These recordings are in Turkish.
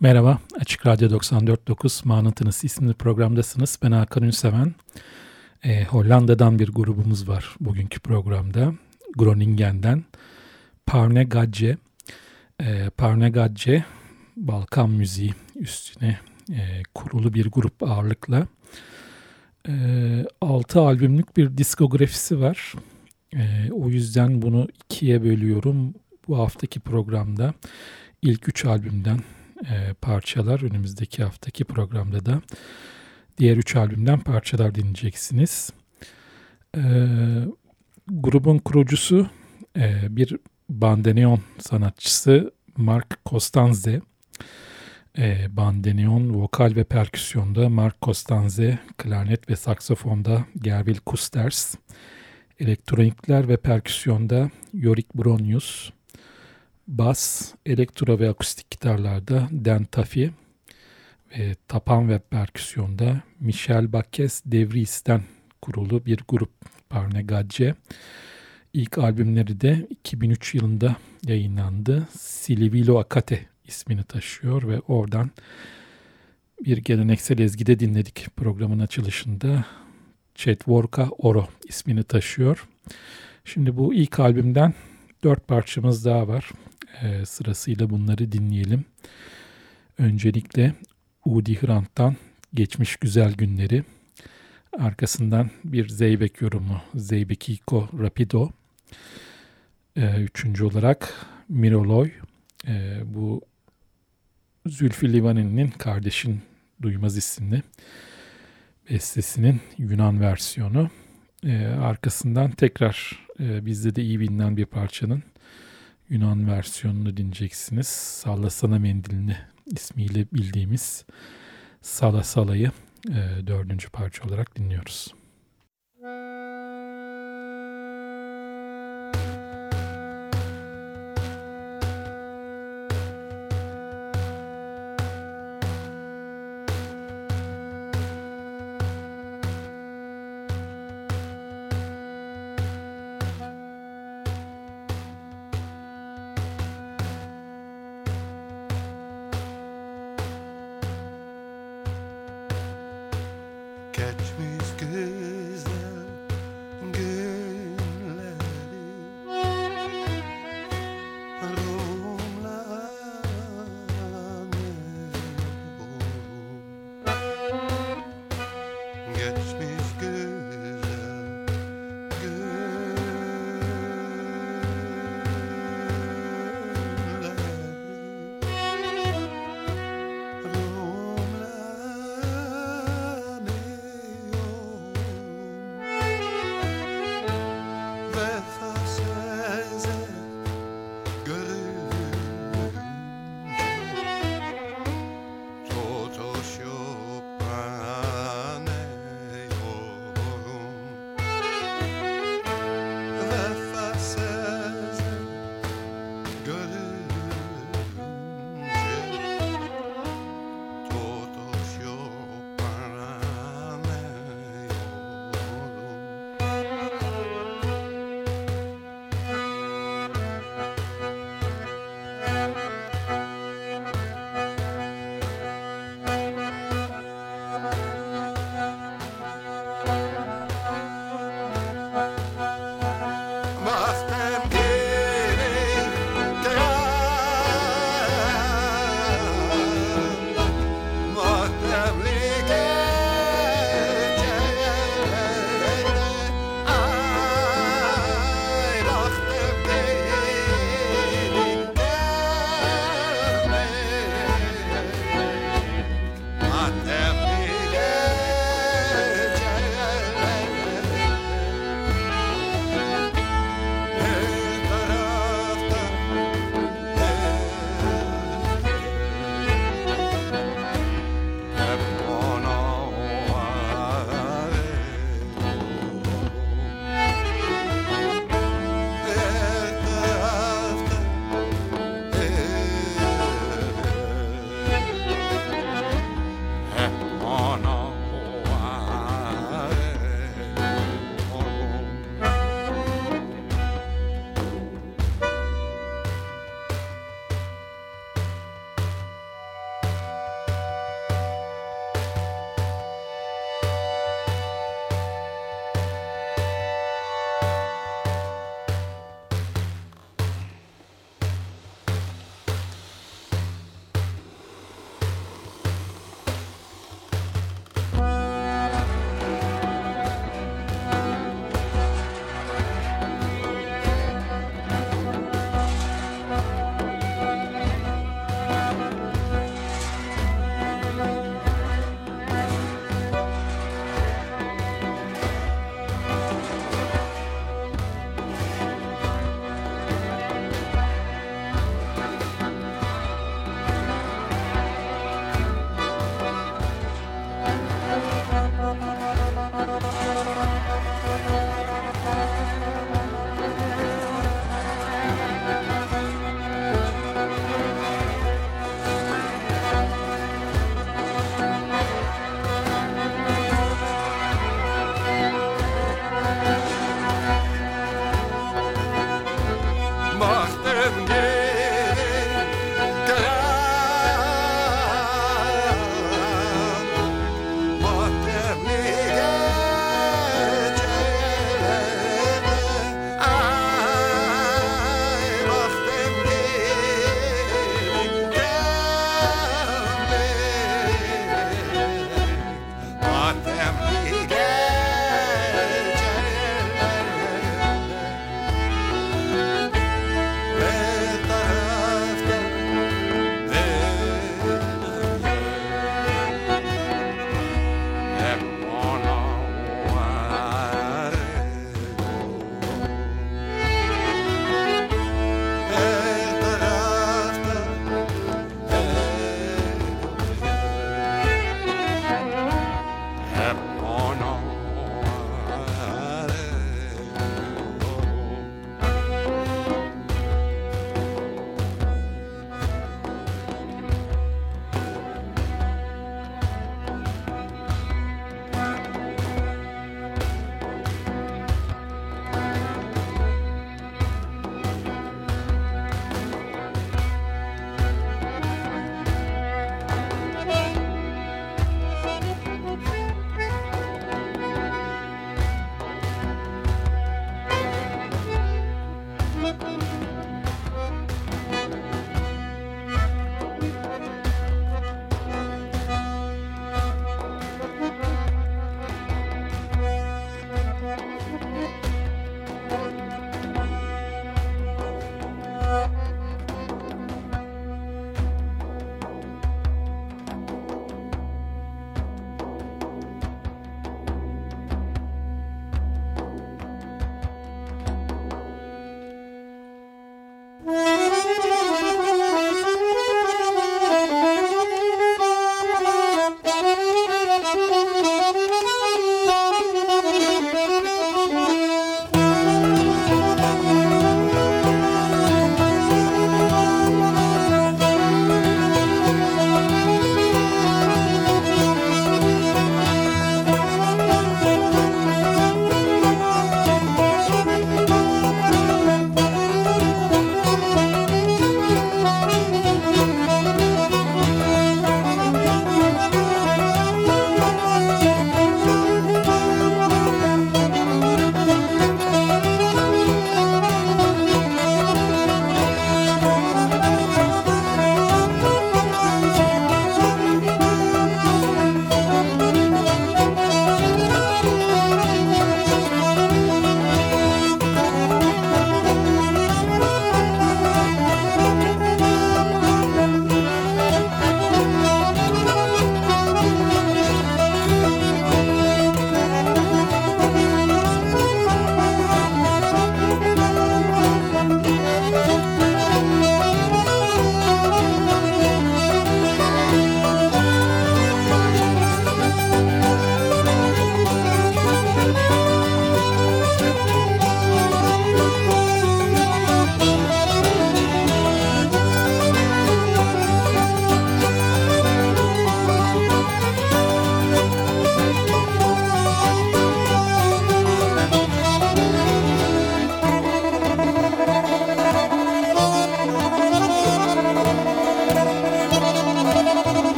Merhaba, Açık Radyo 94.9 Manıtınız isimli programdasınız. Ben Hakan Ünseven. E, Hollanda'dan bir grubumuz var bugünkü programda. Groningen'den. Parne Gadje. E, Parne Gadje, Balkan müziği üstüne e, kurulu bir grup ağırlıkla. E, 6 albümlük bir diskografisi var. E, o yüzden bunu ikiye bölüyorum bu haftaki programda. ilk üç albümden e, parçalar. Önümüzdeki haftaki programda da diğer üç albümden parçalar dinleyeceksiniz. E, grubun kurucusu e, bir bandeneon sanatçısı Mark Costanze. E, bandeneon, vokal ve perküsyonda Mark Costanze, klarnet ve saksafonda Gerbil Kusters, elektronikler ve perküsyonda Yorick Bronius, bas, elektro ve akustik gitarlarda Dan Tafi ve tapan ve perküsyonda Michel Baques Devries'ten kurulu bir grup Parne Gadje. İlk albümleri de 2003 yılında yayınlandı. Silivilo Akate ismini taşıyor ve oradan bir geleneksel ezgide dinledik programın açılışında. Chetworka Oro ismini taşıyor. Şimdi bu ilk albümden dört parçamız daha var. E, sırasıyla bunları dinleyelim. Öncelikle Udi Hrant'tan Geçmiş Güzel Günleri. Arkasından bir Zeybek yorumu Zeybekiko Rapido. E, üçüncü olarak Miroloy. E, bu Zülfü Livaneli'nin Kardeşin Duymaz isimli bestesinin Yunan versiyonu. Arkasından tekrar bizde de iyi bilinen bir parçanın Yunan versiyonunu dinleyeceksiniz. Sallasana mendilini ismiyle bildiğimiz Sala Sala'yı e, dördüncü parça olarak dinliyoruz. Catch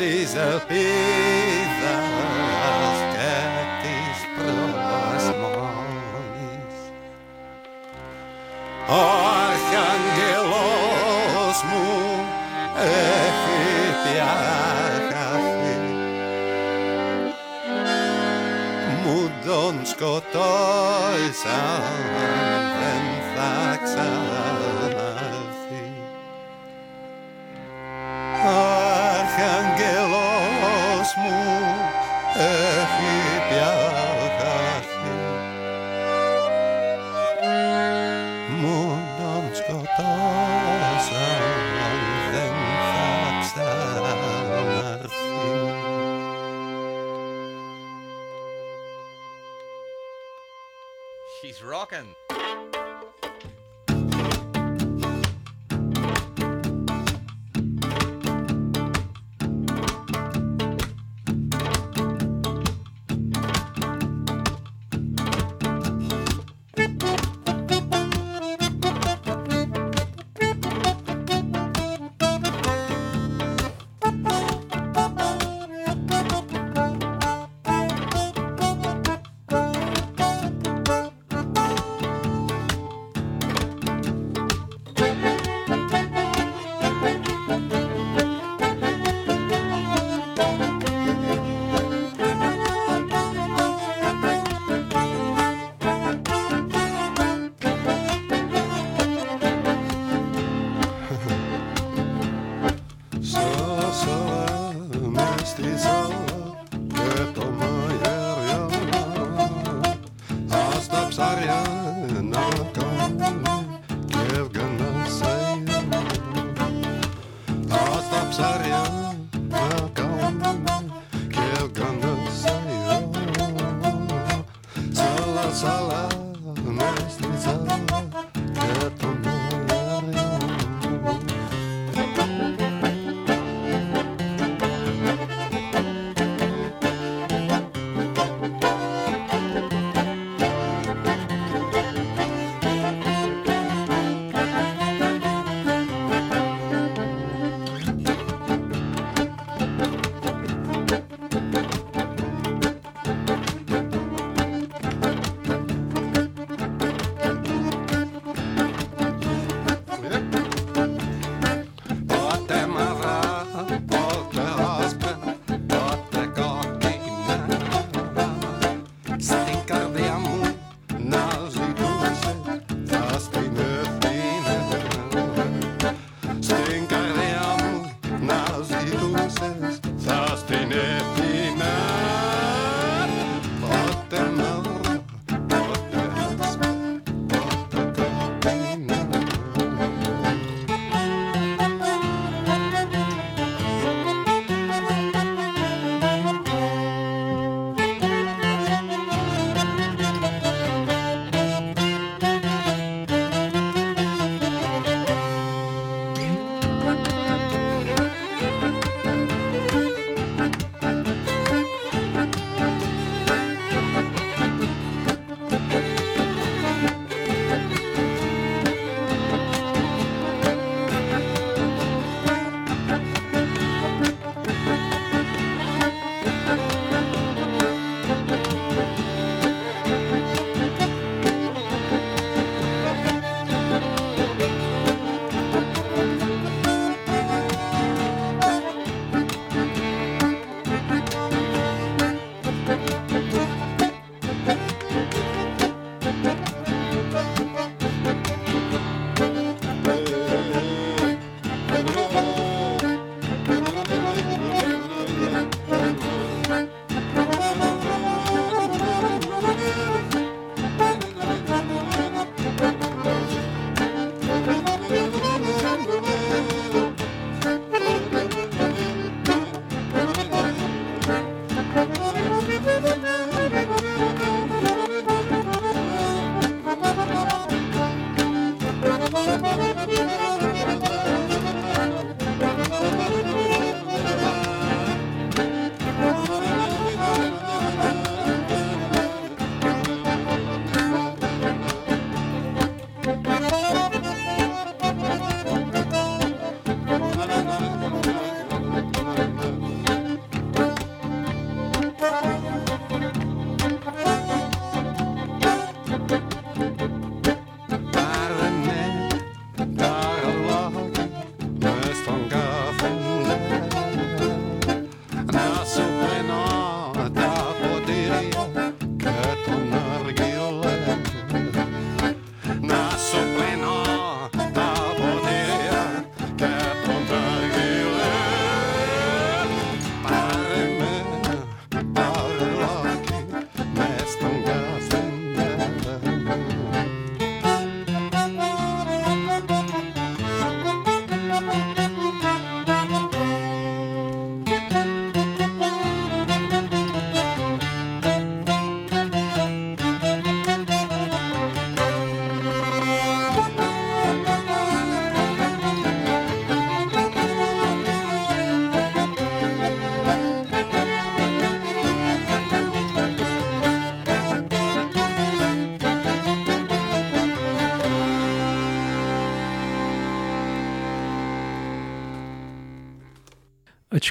desafio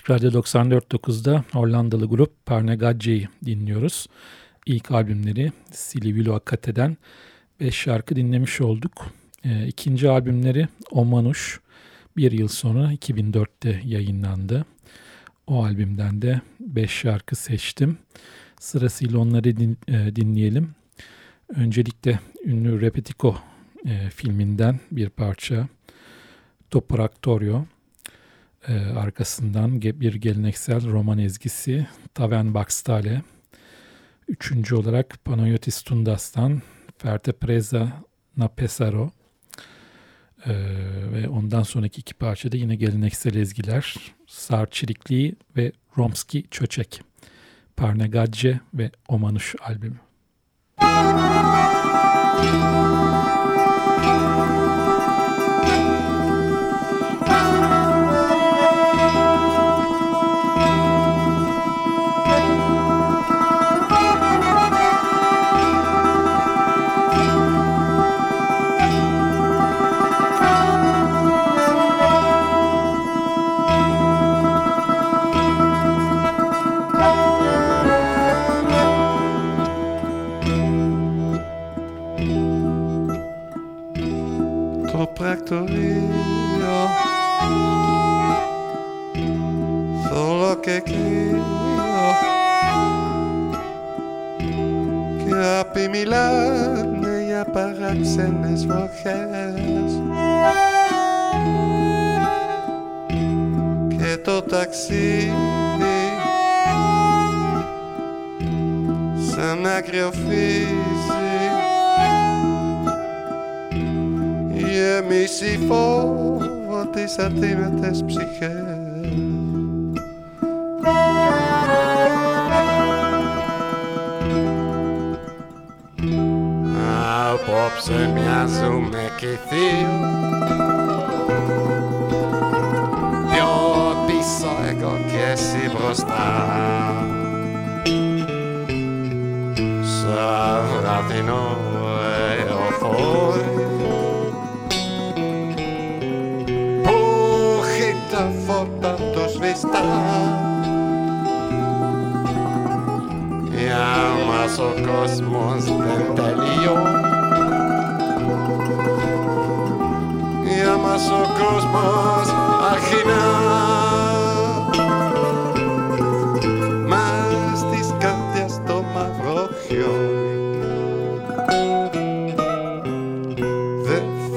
Açık Radyo 94.9'da Hollandalı grup Parnegadje'yi dinliyoruz. İlk albümleri Silly Willow Akate'den 5 şarkı dinlemiş olduk. E, ikinci albümleri Omanuş bir yıl sonra 2004'te yayınlandı. O albümden de 5 şarkı seçtim. Sırasıyla onları din, e, dinleyelim. Öncelikle ünlü Repetiko e, filminden bir parça Toprak Torio. E, arkasından bir geleneksel roman ezgisi Taven Bakstale. Üçüncü olarak Panayotis Tundas'tan Ferte Preza Na Pesaro. Ee, ve ondan sonraki iki parçada yine geleneksel ezgiler Sar Çirikli ve Romski Çöçek. Parnegadje ve Omanuş albümü. και το ταξίδι σαν άγριο φύση γεμίσει φόβο τις αντίμετες ψυχές.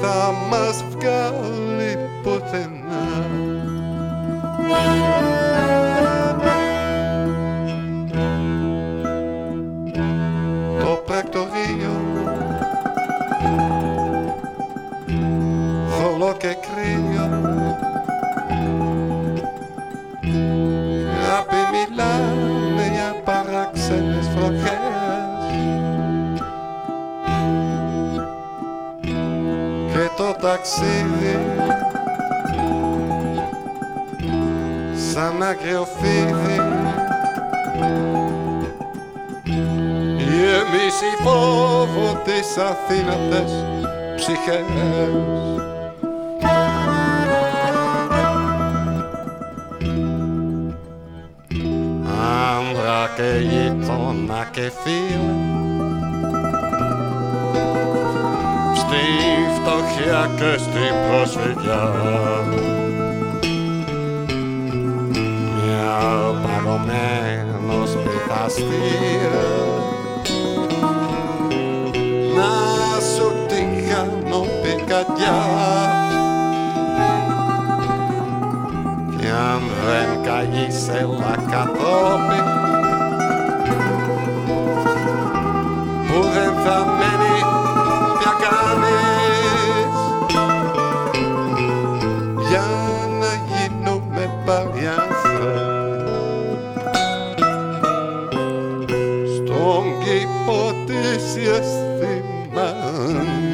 I must go. Ταξίδι. Σαν αγριοφίδι γεμίσει φόβο τις αθήνατες ψυχές. Άνδρα και γείτονα και φίλε φτωχιά και στην προσφυγιά. Μια παγωμένος πειθαστήρ να σου την κάνω πικαντιά κι αν δεν καγείς έλα κατόπιν. Που δεν θα con qué hipótesis te.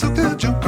so good, jump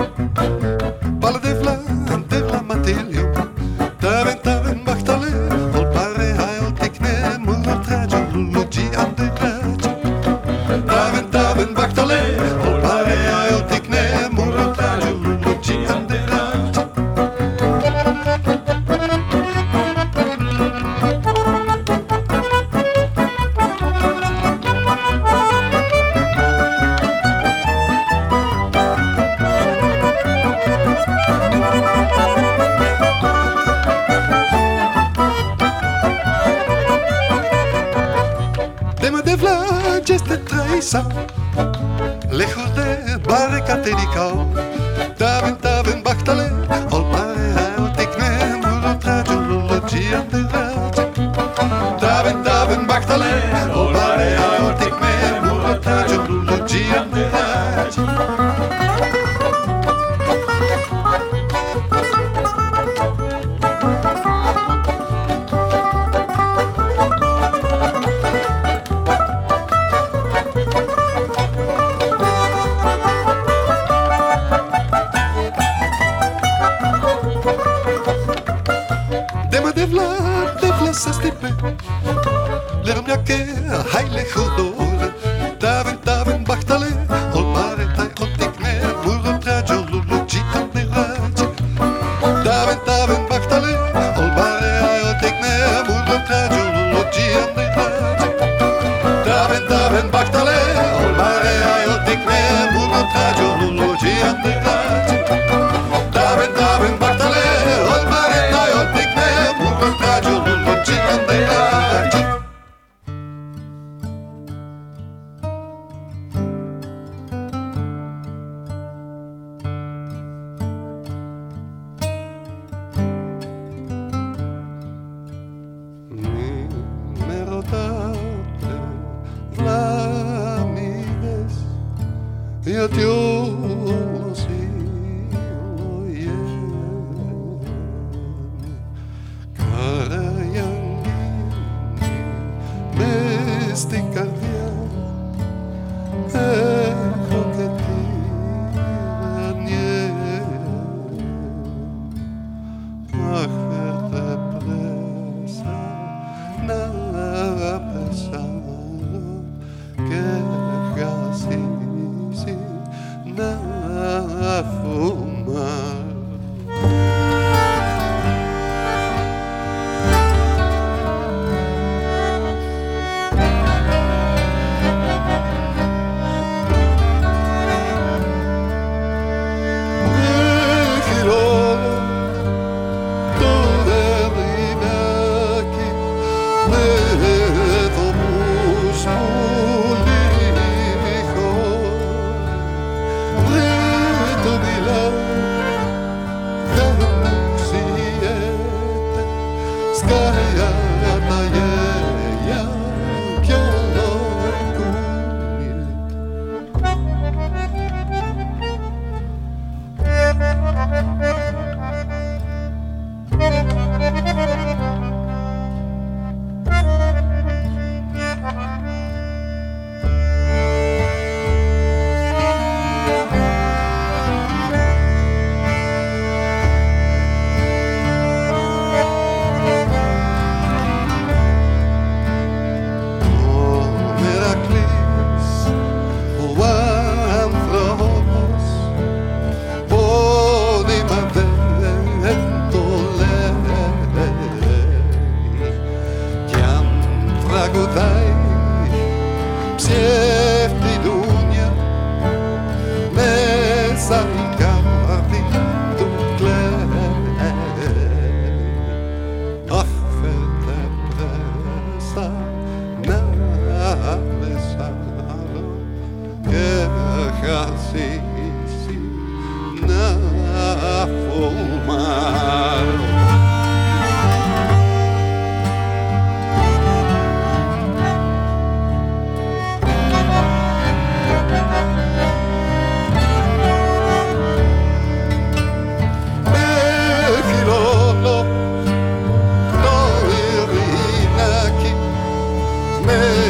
me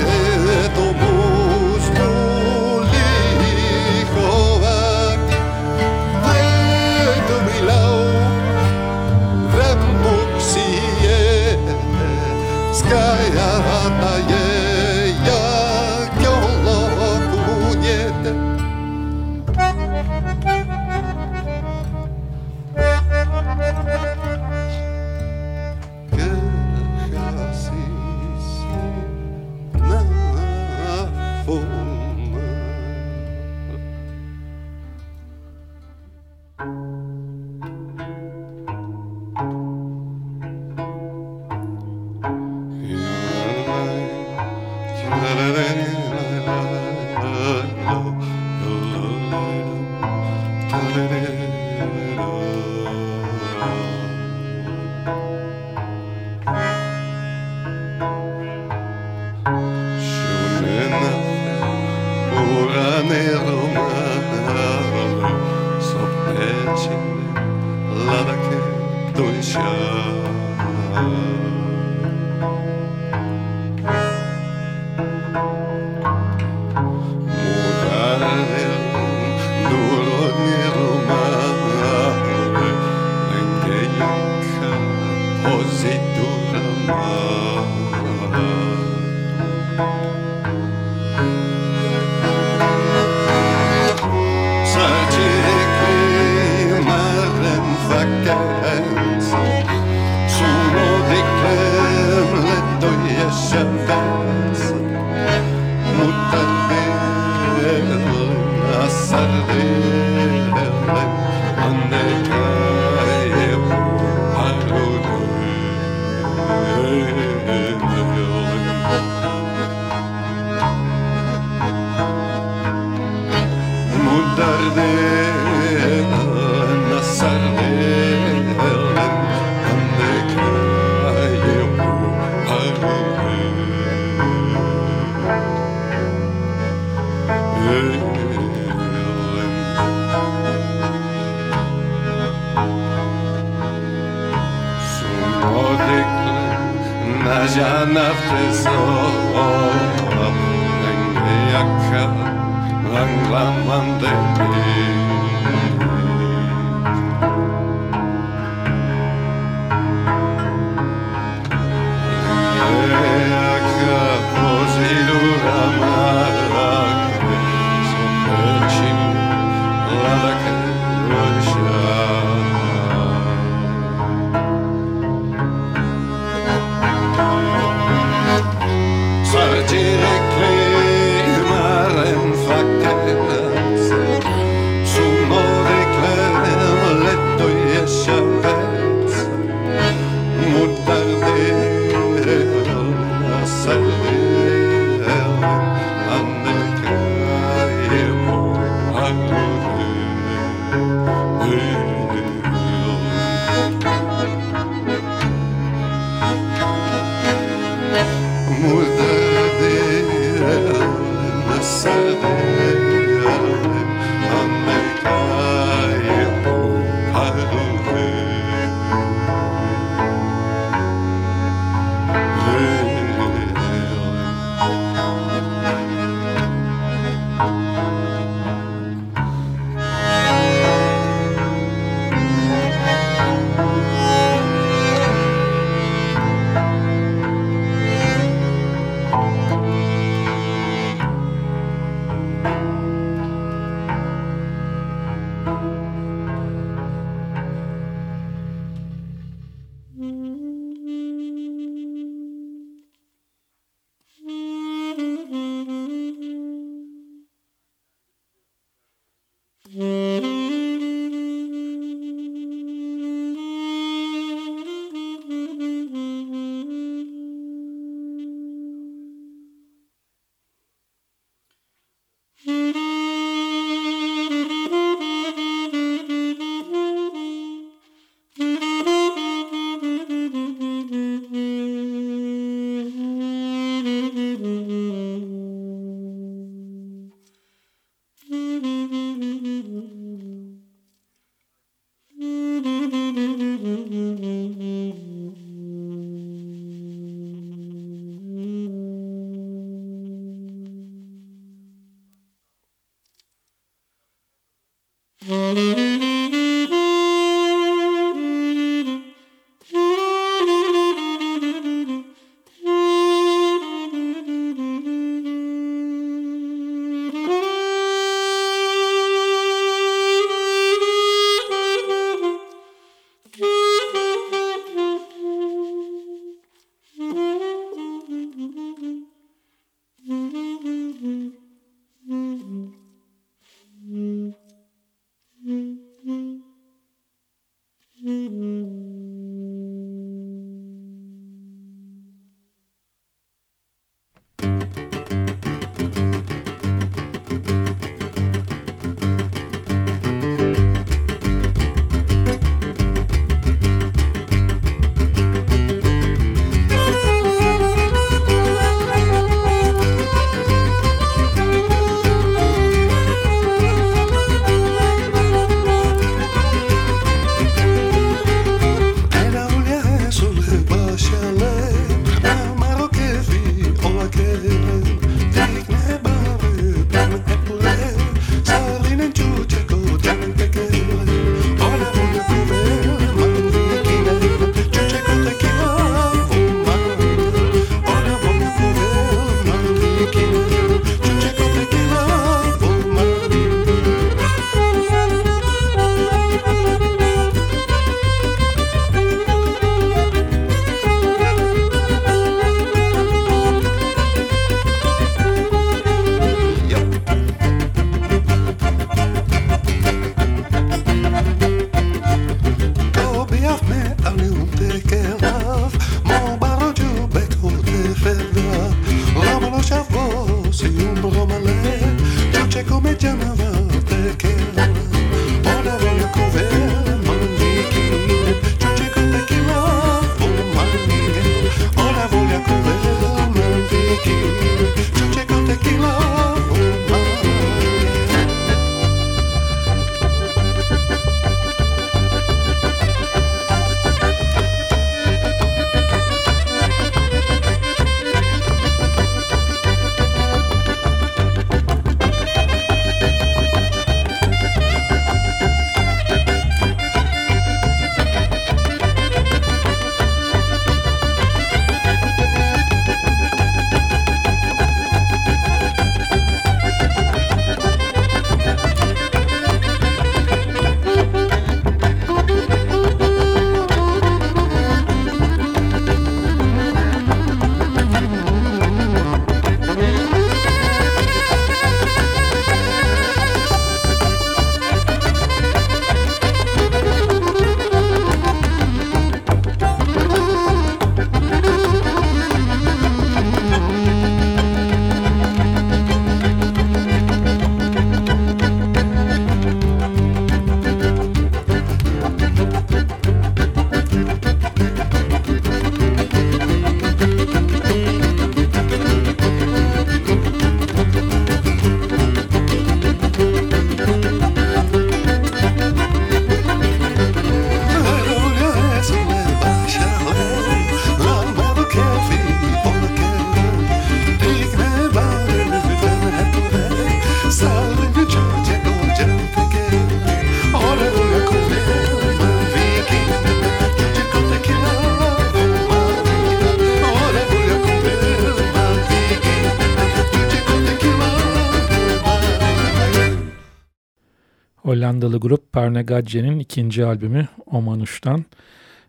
Hollandalı grup Parnegadje'nin ikinci albümü Omanuş'tan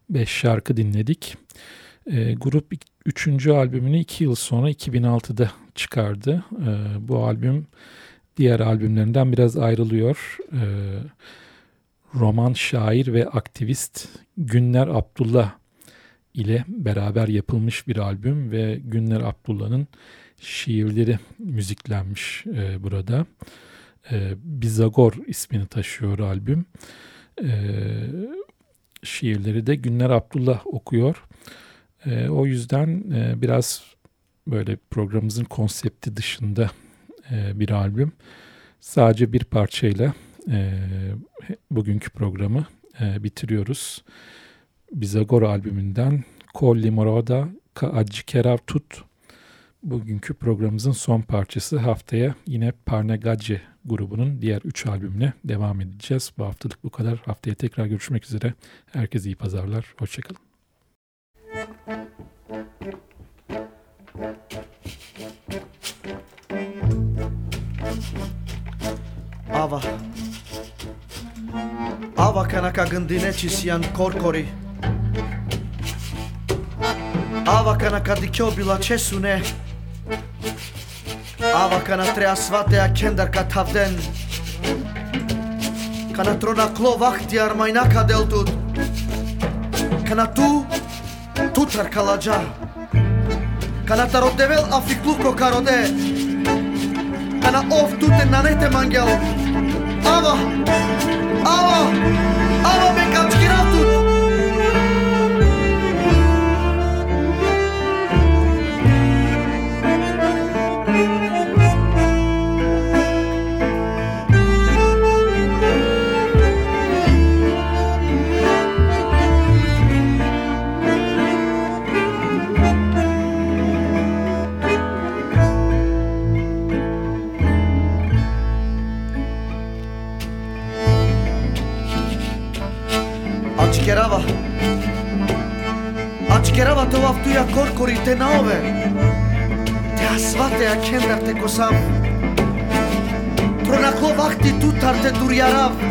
5 şarkı dinledik. E, grup üçüncü albümünü 2 yıl sonra 2006'da çıkardı. E, bu albüm diğer albümlerinden biraz ayrılıyor. E, roman şair ve aktivist Günler Abdullah ile beraber yapılmış bir albüm ve Günler Abdullah'ın şiirleri müziklenmiş e, burada e, Bizagor ismini taşıyor albüm. E, şiirleri de Günler Abdullah okuyor. E, o yüzden e, biraz böyle programımızın konsepti dışında e, bir albüm. Sadece bir parçayla e, bugünkü programı e, bitiriyoruz. Bizagor albümünden Kol Limorada Ka Acikerav Tut bugünkü programımızın son parçası. Haftaya yine Parnegacce grubunun diğer 3 albümüne devam edeceğiz. Bu haftalık bu kadar. Haftaya tekrar görüşmek üzere. Herkese iyi pazarlar. Hoşçakalın. Ava Ava kanaka gândine çisyan korkori Ava kanaka dikyo bila çesune Ava Ава кана треа сватеа кендарка тавден. Кана трона кловах диар майнака делтут Кана ту тутар каладжа Кана таро девел афиклу прокароде Кана ов туте нанете мангел. Ава Ава! Изкеравате ова втуја коркорите на ове. Те ја свате ја кендарте ко сам. Пронако вакти тутарте дурјарав.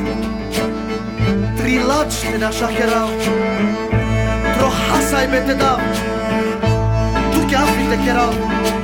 Трилачте на шахерав. Трохасај бете дав. Туке афите керав. Туке афите керав.